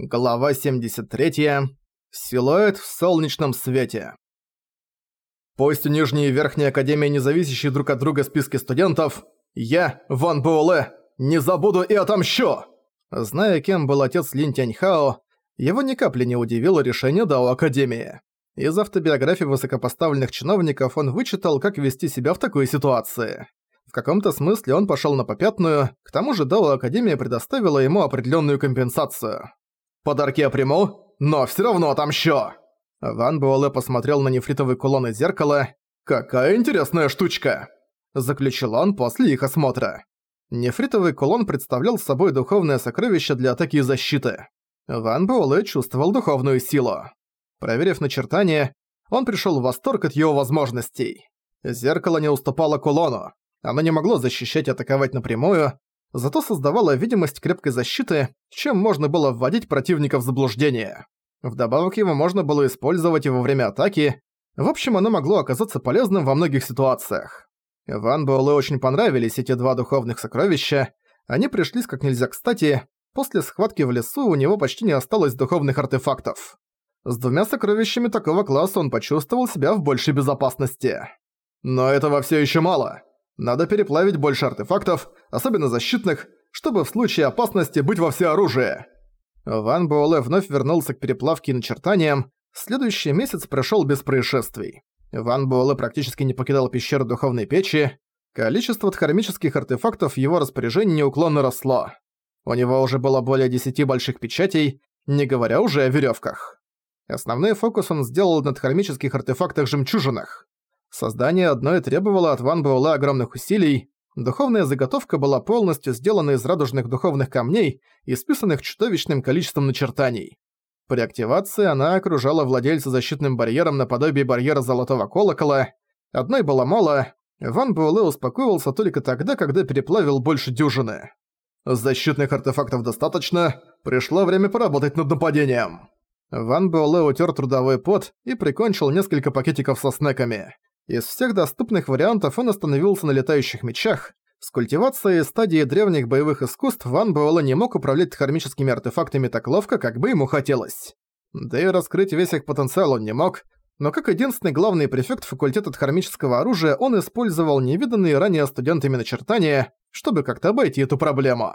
Глава 73. Силуэт в солнечном свете. Пусть нижней и верхней академии независящие друг от друга списки студентов, я, Ван Буэлэ, не забуду и отомщу! Зная, кем был отец Лин Тяньхао, его ни капли не удивило решение Дао Академии. Из автобиографии высокопоставленных чиновников он вычитал, как вести себя в такой ситуации. В каком-то смысле он пошел на попятную, к тому же Дао Академия предоставила ему определенную компенсацию. Подарки я приму, но все равно отомщу!» Ван Буэлэ посмотрел на нефритовый кулон из зеркала. «Какая интересная штучка!» Заключил он после их осмотра. Нефритовый кулон представлял собой духовное сокровище для атаки и защиты. Ван Буэлэ чувствовал духовную силу. Проверив начертание, он пришел в восторг от его возможностей. Зеркало не уступало кулону. Оно не могло защищать и атаковать напрямую, зато создавала видимость крепкой защиты, чем можно было вводить противника в заблуждение. Вдобавок его можно было использовать и во время атаки. В общем, оно могло оказаться полезным во многих ситуациях. Ван Буэлэ очень понравились эти два духовных сокровища. Они пришлись как нельзя кстати. После схватки в лесу у него почти не осталось духовных артефактов. С двумя сокровищами такого класса он почувствовал себя в большей безопасности. Но этого все еще мало. Надо переплавить больше артефактов, особенно защитных, чтобы в случае опасности быть во всеоружии. Ван Буэлэ вновь вернулся к переплавке и начертаниям. Следующий месяц прошёл без происшествий. Ван Буэлэ практически не покидал пещеру духовной печи. Количество дхармических артефактов в его распоряжении неуклонно росло. У него уже было более 10 больших печатей, не говоря уже о верёвках. Основной фокус он сделал на дхармических артефактах-жемчужинах. Создание одной требовало от Ван Буэлла огромных усилий. Духовная заготовка была полностью сделана из радужных духовных камней, исписанных чудовищным количеством начертаний. При активации она окружала владельца защитным барьером наподобие барьера золотого колокола. Одной было мало. Ван Буэлэ успокоился только тогда, когда переплавил больше дюжины. «Защитных артефактов достаточно. Пришло время поработать над нападением». Ван Буэлэ утер трудовой пот и прикончил несколько пакетиков со снеками. Из всех доступных вариантов он остановился на летающих мечах. С культивацией стадии древних боевых искусств Ван Буэлэ не мог управлять хармическими артефактами так ловко, как бы ему хотелось. Да и раскрыть весь их потенциал он не мог, но как единственный главный префект факультета хармического оружия он использовал невиданные ранее студентами начертания, чтобы как-то обойти эту проблему.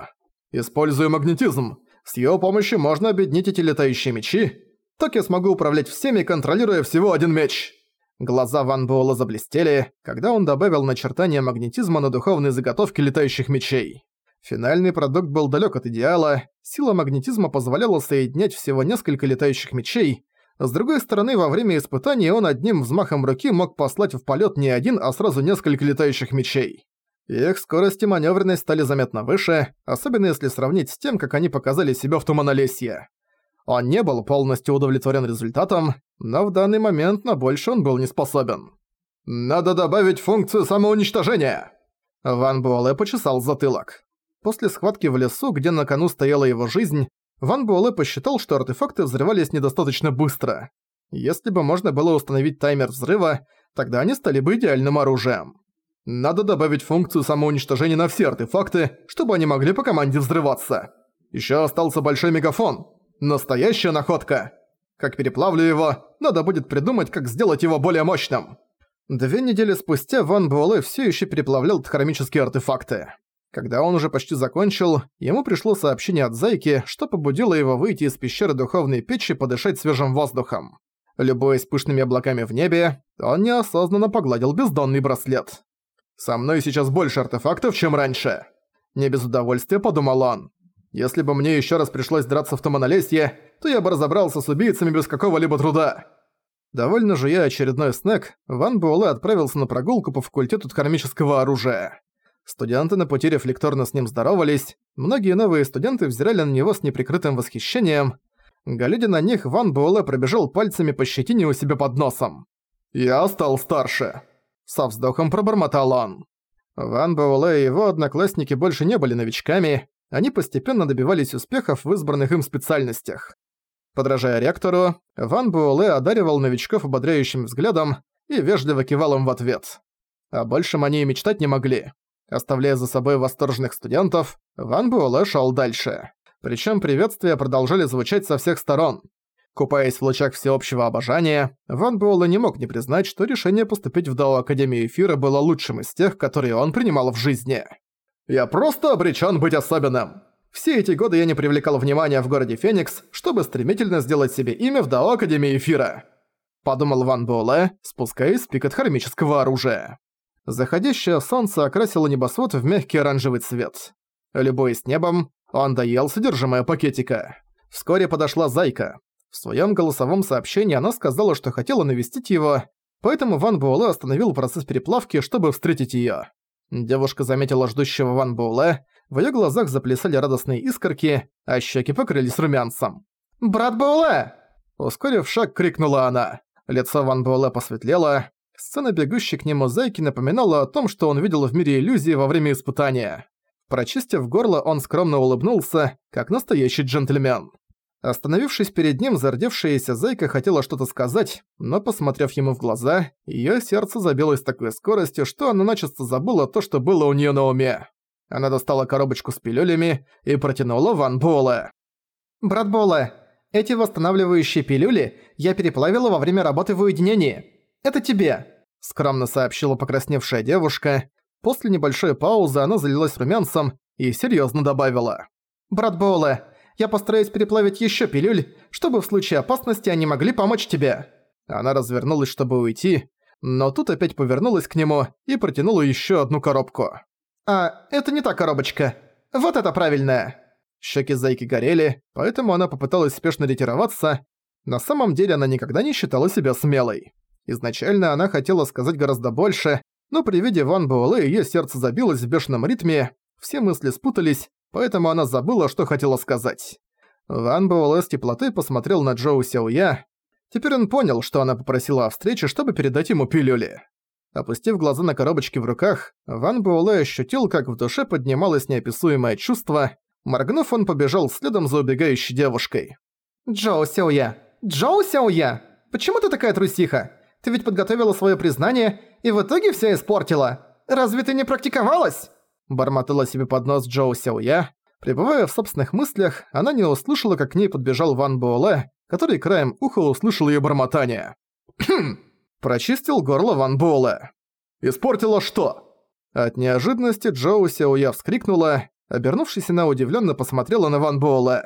«Использую магнетизм. С его помощью можно объединить эти летающие мечи. Так я смогу управлять всеми, контролируя всего один меч». Глаза Ван Буэлла заблестели, когда он добавил начертание магнетизма на духовные заготовки летающих мечей. Финальный продукт был далек от идеала, сила магнетизма позволяла соединять всего несколько летающих мечей, с другой стороны, во время испытаний он одним взмахом руки мог послать в полет не один, а сразу несколько летающих мечей. Их скорость и маневренность стали заметно выше, особенно если сравнить с тем, как они показали себя в Туманолесье. Он не был полностью удовлетворен результатом, но в данный момент на больше он был не способен. «Надо добавить функцию самоуничтожения!» Ван Буэлэ почесал затылок. После схватки в лесу, где на кону стояла его жизнь, Ван Буэлэ посчитал, что артефакты взрывались недостаточно быстро. Если бы можно было установить таймер взрыва, тогда они стали бы идеальным оружием. Надо добавить функцию самоуничтожения на все артефакты, чтобы они могли по команде взрываться. Еще остался большой мегафон, Настоящая находка! Как переплавлю его, надо будет придумать, как сделать его более мощным. Две недели спустя Ван Буэлэ все еще переплавлял хромические артефакты. Когда он уже почти закончил, ему пришло сообщение от Зайки, что побудило его выйти из пещеры духовной печи подышать свежим воздухом. Любуясь пышными облаками в небе, он неосознанно погладил бездонный браслет. «Со мной сейчас больше артефактов, чем раньше!» Не без удовольствия подумал он. Если бы мне еще раз пришлось драться в том аналесье, то я бы разобрался с убийцами без какого-либо труда. Довольно же я очередной снэк, Ван Буэлэ отправился на прогулку по факультету кармического оружия. Студенты на пути рефлекторно с ним здоровались, многие новые студенты взирали на него с неприкрытым восхищением. Глядя на них, Ван Буэлэ пробежал пальцами по щетине у себя под носом. «Я стал старше!» Со вздохом пробормотал он. Ван Буэлэ и его одноклассники больше не были новичками, они постепенно добивались успехов в избранных им специальностях. Подражая ректору, Ван Буэлэ одаривал новичков ободряющим взглядом и вежливо кивал им в ответ. О большем они и мечтать не могли. Оставляя за собой восторженных студентов, Ван Буэлэ шел дальше. Причем приветствия продолжали звучать со всех сторон. Купаясь в лучах всеобщего обожания, Ван Буэлэ не мог не признать, что решение поступить в Дао Академию Эфира было лучшим из тех, которые он принимал в жизни. Я просто обречен быть особенным. Все эти годы я не привлекал внимания в городе Феникс, чтобы стремительно сделать себе имя в Дао Академии Эфира. Подумал Ван Буэлэ, спускаясь с пикет хармического оружия. Заходящее солнце окрасило небосвод в мягкий оранжевый цвет. Любой с небом, он доел содержимое пакетика. Вскоре подошла Зайка. В своем голосовом сообщении она сказала, что хотела навестить его, поэтому Ван Буэлэ остановил процесс переплавки, чтобы встретить ее. Девушка заметила ждущего Ван Буэлэ, в её глазах заплясали радостные искорки, а щеки покрылись румянцем. «Брат Буэлэ!» Ускорив шаг, крикнула она. Лицо Ван Буэлэ посветлело. Сцена бегущей к нему зайки напоминала о том, что он видел в мире иллюзии во время испытания. Прочистив горло, он скромно улыбнулся, как настоящий джентльмен. Остановившись перед ним, зардевшаяся зайка хотела что-то сказать, но, посмотрев ему в глаза, ее сердце забилось с такой скоростью, что она начисто забыла то, что было у нее на уме. Она достала коробочку с пилюлями и протянула Ван Буэлэ. «Брат Буэлэ, эти восстанавливающие пилюли я переплавила во время работы в уединении. Это тебе!» – скромно сообщила покрасневшая девушка. После небольшой паузы она залилась румянцем и серьезно добавила. «Брат Буэлэ, я постараюсь переплавить ещё пилюль, чтобы в случае опасности они могли помочь тебе». Она развернулась, чтобы уйти, но тут опять повернулась к нему и протянула ещё одну коробку. «А, это не та коробочка. Вот это правильная!» Щеки Зайки горели, поэтому она попыталась спешно ретироваться. На самом деле она никогда не считала себя смелой. Изначально она хотела сказать гораздо больше, но при виде Ван Буэлэ её сердце забилось в бешеном ритме, все мысли спутались, поэтому она забыла, что хотела сказать. Ван Буэлэ с теплотой посмотрел на Джоу Сяоя. Теперь он понял, что она попросила о встрече, чтобы передать ему пилюли. Опустив глаза на коробочки в руках, Ван Буэлэ ощутил, как в душе поднималось неописуемое чувство. Моргнув, он побежал следом за убегающей девушкой. «Джоу Сяоя! Джоу Сяоя! Почему ты такая трусиха? Ты ведь подготовила свое признание и в итоге все испортила! Разве ты не практиковалась?» бормотала себе под нос Джоу Сяо Я. Пребывая в собственных мыслях, она не услышала, как к ней подбежал Ван Буэлэ, который краем уха услышал ее бормотание. «Хм!» Прочистил горло Ван Буэлэ. «Испортила что?» От неожиданности Джоу Я вскрикнула, обернувшись, она удивленно посмотрела на Ван Буэлэ.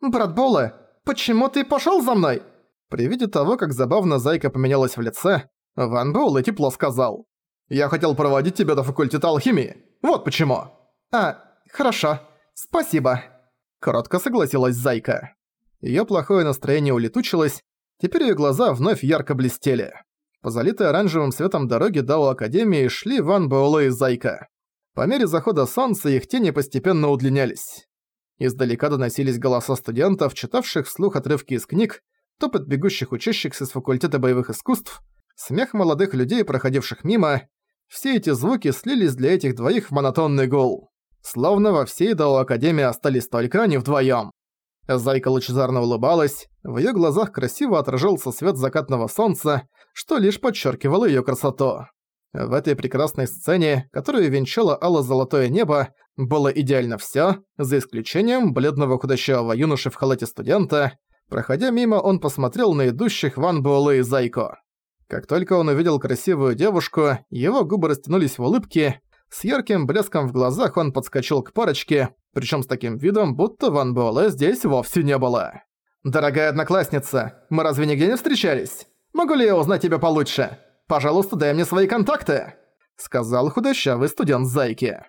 «Брат Буэлэ, почему ты пошел за мной?» При виде того, как забавно зайка поменялась в лице, Ван Буэлэ тепло сказал. «Я хотел проводить тебя до факультета алхимии, вот почему. А, хорошо. Спасибо. Коротко согласилась Зайка. Её плохое настроение улетучилось, теперь её глаза вновь ярко блестели. По залитой оранжевым светом дороги Дао Академии шли Ван Буэлэ и Зайка. По мере захода солнца их тени постепенно удлинялись. Издалека доносились голоса студентов, читавших вслух отрывки из книг, топот бегущих учащихся с факультета боевых искусств, смех молодых людей, проходивших мимо, все эти звуки слились для этих двоих в монотонный гул. Словно во всей Дао Академии остались только они вдвоем. Зайка лучезарно улыбалась, в ее глазах красиво отражался свет закатного солнца, что лишь подчеркивало ее красоту. В этой прекрасной сцене, которую венчало алло-золотое небо, было идеально все, за исключением бледного худощавого юноши в халате студента. Проходя мимо, он посмотрел на идущих Ван Буэлэ и Зайко. Как только он увидел красивую девушку, его губы растянулись в улыбке, с ярким блеском в глазах он подскочил к парочке, причем с таким видом, будто Ван Буэлэ здесь вовсе не было. «Дорогая одноклассница, мы разве нигде не встречались? Могу ли я узнать тебя получше? Пожалуйста, дай мне свои контакты!» Сказал худощавый студент Зайки.